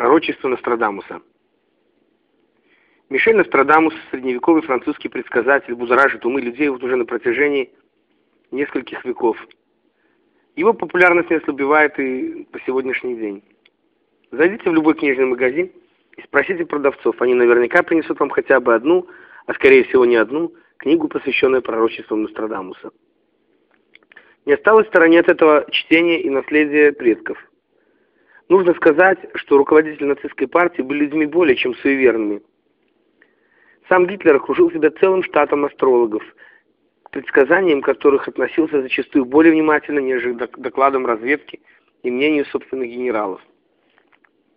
Пророчество Нострадамуса. Мишель Нострадамус, средневековый французский предсказатель, будоражит умы людей вот уже на протяжении нескольких веков. Его популярность не ослабевает и по сегодняшний день. Зайдите в любой книжный магазин и спросите продавцов, они наверняка принесут вам хотя бы одну, а скорее всего не одну, книгу, посвященную пророчествам Нострадамуса. Не осталось в стороне от этого чтения и наследия предков – Нужно сказать, что руководители нацистской партии были людьми более чем суеверными. Сам Гитлер окружил себя целым штатом астрологов, к предсказаниям которых относился зачастую более внимательно, нежели к докладам разведки и мнению собственных генералов.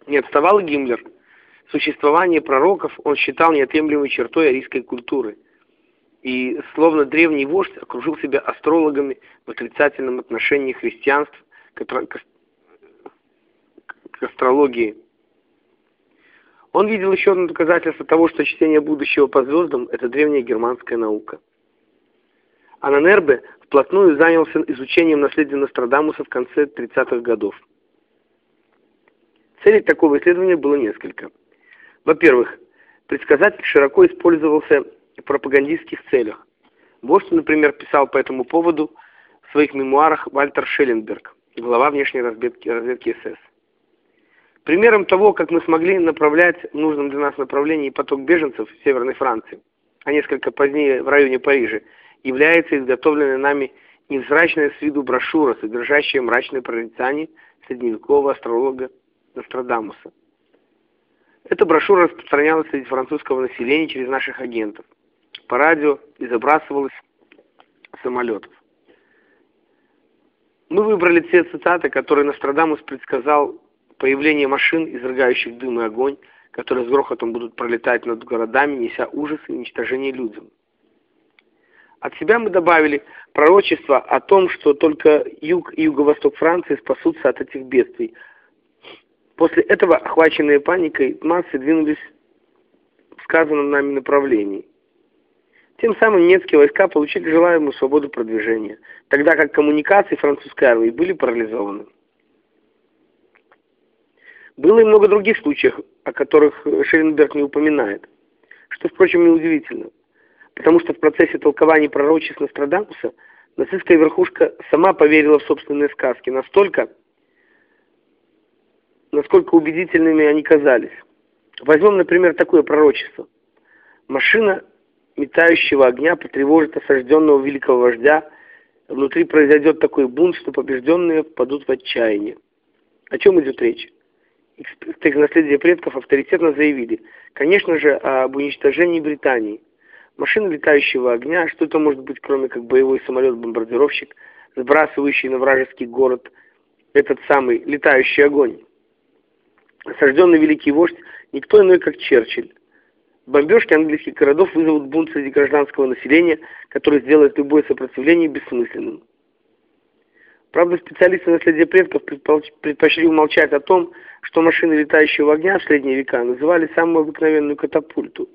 Не отставал Гиммлер. Существование пророков он считал неотъемлемой чертой арийской культуры. И, словно древний вождь, окружил себя астрологами в отрицательном отношении христианств к астрологии. Он видел еще одно доказательство того, что чтение будущего по звездам – это древняя германская наука. Ананербе вплотную занялся изучением наследия Нострадамуса в конце 30-х годов. Целей такого исследования было несколько. Во-первых, предсказатель широко использовался в пропагандистских целях. Вождь, например, писал по этому поводу в своих мемуарах Вальтер Шелленберг, глава внешней разведки, разведки СС. Примером того, как мы смогли направлять в нужном для нас направлении поток беженцев в Северной Франции, а несколько позднее в районе Парижа, является изготовленная нами невзрачная с виду брошюра, содержащая мрачное прорицание средневекового астролога Нострадамуса. Эта брошюра распространялась среди французского населения через наших агентов. По радио и забрасывалась самолетов. Мы выбрали те цитаты, которые Нострадамус предсказал появление машин, изрыгающих дым и огонь, которые с грохотом будут пролетать над городами, неся ужас и уничтожение людям. От себя мы добавили пророчество о том, что только юг и юго-восток Франции спасутся от этих бедствий. После этого, охваченные паникой, массы двинулись в сказанном нами направлении. Тем самым немецкие войска получили желаемую свободу продвижения, тогда как коммуникации французской армии были парализованы. Было и много других случаев, о которых Шелленберг не упоминает, что, впрочем, неудивительно, потому что в процессе толкования пророчеств Нострадамуса нацистская верхушка сама поверила в собственные сказки настолько, насколько убедительными они казались. Возьмем, например, такое пророчество. Машина метающего огня потревожит осажденного великого вождя, внутри произойдет такой бунт, что побежденные впадут в отчаяние. О чем идет речь? Эксперты из наследия предков авторитетно заявили, конечно же, об уничтожении Британии. Машина летающего огня, что это может быть, кроме как боевой самолет-бомбардировщик, сбрасывающий на вражеский город этот самый летающий огонь. Осажденный великий вождь никто иной, как Черчилль. Бомбежки английских городов вызовут бунт среди гражданского населения, который сделает любое сопротивление бессмысленным. Правда, специалисты наследия предков предпочли умолчать о том, что машины летающего огня в средние века называли самую обыкновенную катапульту,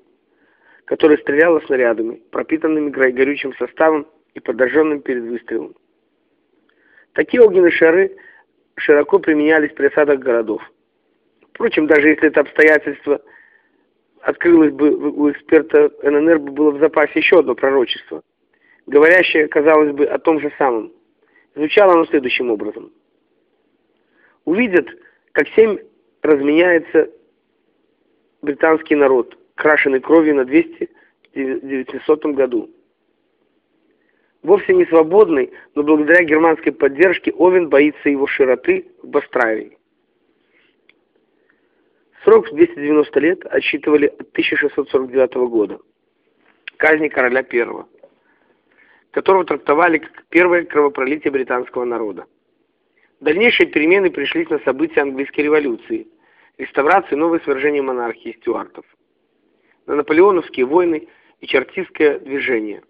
которая стреляла снарядами, пропитанными горючим составом и подожженным перед выстрелом. Такие огненные шары широко применялись при осадах городов. Впрочем, даже если это обстоятельство открылось бы у эксперта ННР, было в запасе еще одно пророчество, говорящее, казалось бы, о том же самом – Звучало оно следующим образом. Увидят, как семь разменяется британский народ, крашеный кровью на 200 году. Вовсе не свободный, но благодаря германской поддержке Овен боится его широты в Бастравии. Срок 290 лет отсчитывали от 1649 года. Казни короля первого которого трактовали как первое кровопролитие британского народа. Дальнейшие перемены пришлись на события английской революции, реставрации и новое свержение монархии стюартов, на наполеоновские войны и чертистское движение.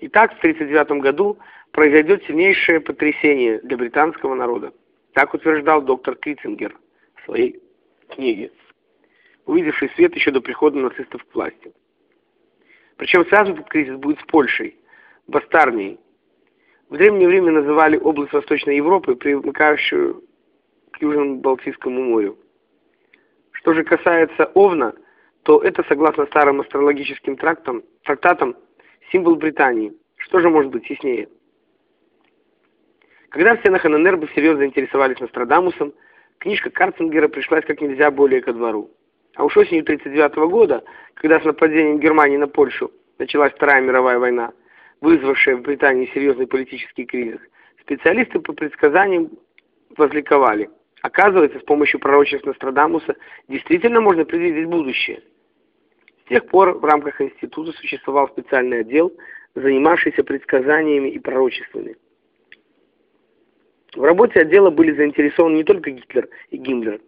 Итак, в 1939 году произойдет сильнейшее потрясение для британского народа. Так утверждал доктор Китцингер в своей книге, увидевший свет еще до прихода нацистов к власти. Причем сразу этот кризис будет с Польшей – Бастарнией. В древнее время называли область Восточной Европы, примыкающую к Южному Балтийскому морю. Что же касается Овна, то это, согласно старым астрологическим трактам, трактатам, символ Британии. Что же может быть яснее? Когда в стенах ННРБ всерьез заинтересовались Нострадамусом, книжка Карцингера пришлась как нельзя более ко двору. А уж осенью 1939 года, когда с нападением Германии на Польшу началась Вторая мировая война, вызвавшая в Британии серьезный политический кризис, специалисты по предсказаниям возликовали. Оказывается, с помощью пророчеств Нострадамуса действительно можно предвидеть будущее. С тех пор в рамках института существовал специальный отдел, занимавшийся предсказаниями и пророчествами. В работе отдела были заинтересованы не только Гитлер и Гиммлер.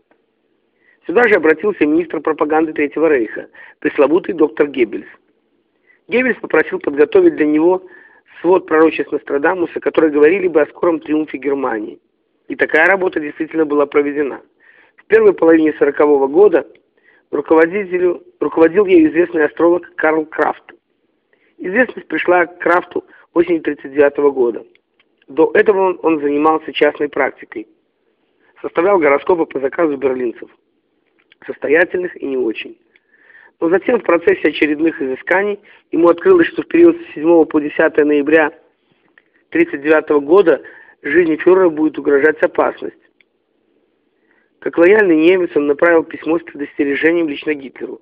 Сюда же обратился министр пропаганды Третьего Рейха, пресловутый доктор Геббельс. Геббельс попросил подготовить для него свод пророчеств Нострадамуса, которые говорили бы о скором триумфе Германии. И такая работа действительно была проведена. В первой половине 40 -го года руководителю, руководил ею известный астролог Карл Крафт. Известность пришла к Крафту осенью 1939 года. До этого он, он занимался частной практикой. Составлял гороскопы по заказу берлинцев. Состоятельных и не очень. Но затем в процессе очередных изысканий ему открылось, что в период с 7 по 10 ноября 1939 года жизни фюрера будет угрожать опасность. Как лояльный немец он направил письмо с предостережением лично Гитлеру.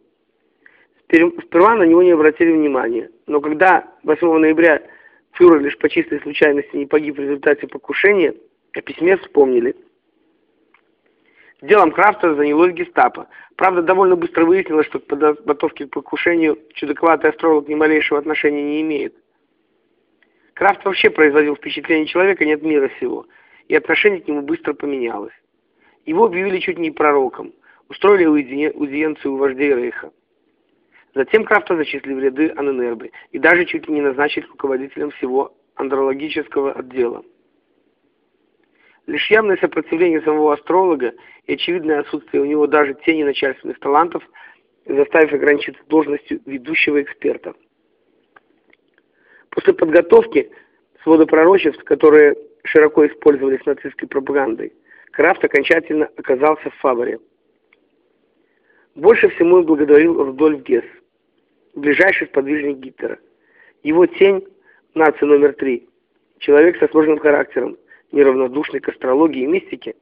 Сперва на него не обратили внимания, но когда 8 ноября фюрер лишь по чистой случайности не погиб в результате покушения, о письме вспомнили. Делом Крафта занялось гестапо. Правда, довольно быстро выяснилось, что к подготовке к покушению чудаковатый астролог ни малейшего отношения не имеет. Крафт вообще производил впечатление человека нет мира всего, и отношение к нему быстро поменялось. Его объявили чуть не пророком, устроили аудиенцию у вождей Рейха. Затем Крафта зачислили в ряды Аненербы и даже чуть ли не назначили руководителем всего андрологического отдела. Лишь явное сопротивление самого астролога и очевидное отсутствие у него даже тени начальственных талантов заставив ограничиться должностью ведущего эксперта. После подготовки свода пророчеств, которые широко использовались нацистской пропагандой, Крафт окончательно оказался в фаворе. Больше всему благодарил Рудольф Гесс, ближайший сподвижник Гитлера. Его тень, нация номер три, человек со сложным характером, неравнодушный к астрологии и мистике,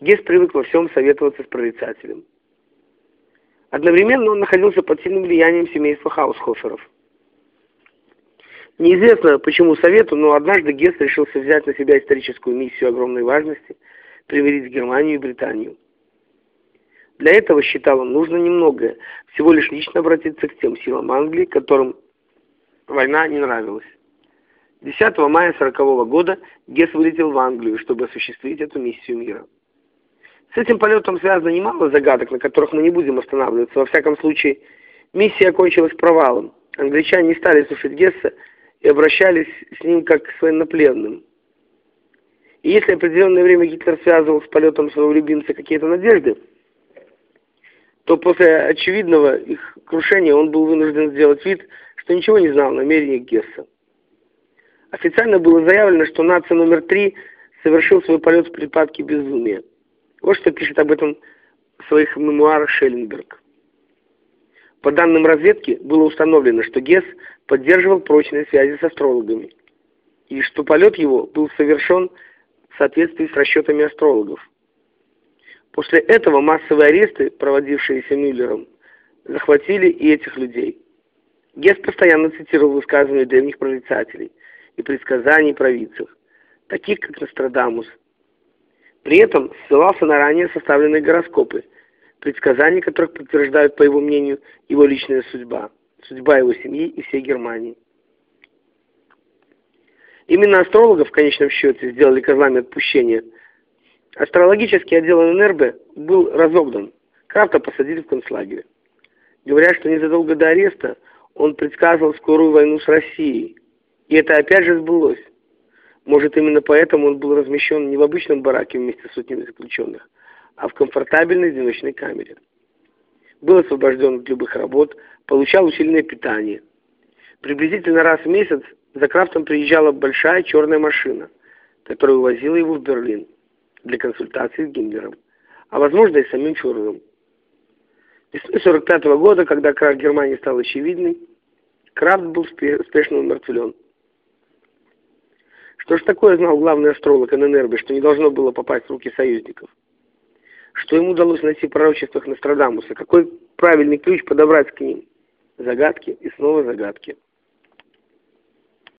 Гесс привык во всем советоваться с прорицателем. Одновременно он находился под сильным влиянием семейства Хаусхоферов. Неизвестно, почему совету, но однажды Гесс решился взять на себя историческую миссию огромной важности – примирить Германию и Британию. Для этого, считал он, нужно немногое, всего лишь лично обратиться к тем силам Англии, которым война не нравилась. 10 мая 40 -го года Гесс вылетел в Англию, чтобы осуществить эту миссию мира. С этим полетом связано немало загадок, на которых мы не будем останавливаться. Во всяком случае, миссия окончилась провалом. Англичане не стали слушать Гесса и обращались с ним как с военнопленным. И если определенное время Гитлер связывал с полетом своего любимца какие-то надежды, то после очевидного их крушения он был вынужден сделать вид, что ничего не знал о намерениях Гесса. Официально было заявлено, что нация номер три совершил свой полет в припадке безумия. Вот что пишет об этом в своих мемуарах Шелленберг. По данным разведки было установлено, что Гесс поддерживал прочные связи с астрологами, и что полет его был совершен в соответствии с расчетами астрологов. После этого массовые аресты, проводившиеся Мюллером, захватили и этих людей. Гесс постоянно цитировал высказывания древних прорицателей и предсказаний провидцев, таких как Нострадамус. При этом ссылался на ранее составленные гороскопы, предсказания которых подтверждают, по его мнению, его личная судьба, судьба его семьи и всей Германии. Именно астрологов в конечном счете сделали козлами отпущения. Астрологический отдел ННРБ был разогнан. Крафта посадили в концлагере. Говорят, что незадолго до ареста он предсказывал скорую войну с Россией. И это опять же сбылось. Может, именно поэтому он был размещен не в обычном бараке вместе с сотнями заключенных, а в комфортабельной одиночной камере. Был освобожден от любых работ, получал усиленное питание. Приблизительно раз в месяц за Крафтом приезжала большая черная машина, которая увозила его в Берлин для консультации с Гиммлером, а возможно и самим фюрером. Весной 45 -го года, когда крах Германии стал очевидный, Крафт был спешно умертвлен. Что ж такое знал главный астролог ННРБ, что не должно было попасть в руки союзников? Что ему удалось найти в пророчествах Нострадамуса? Какой правильный ключ подобрать к ним? Загадки и снова загадки.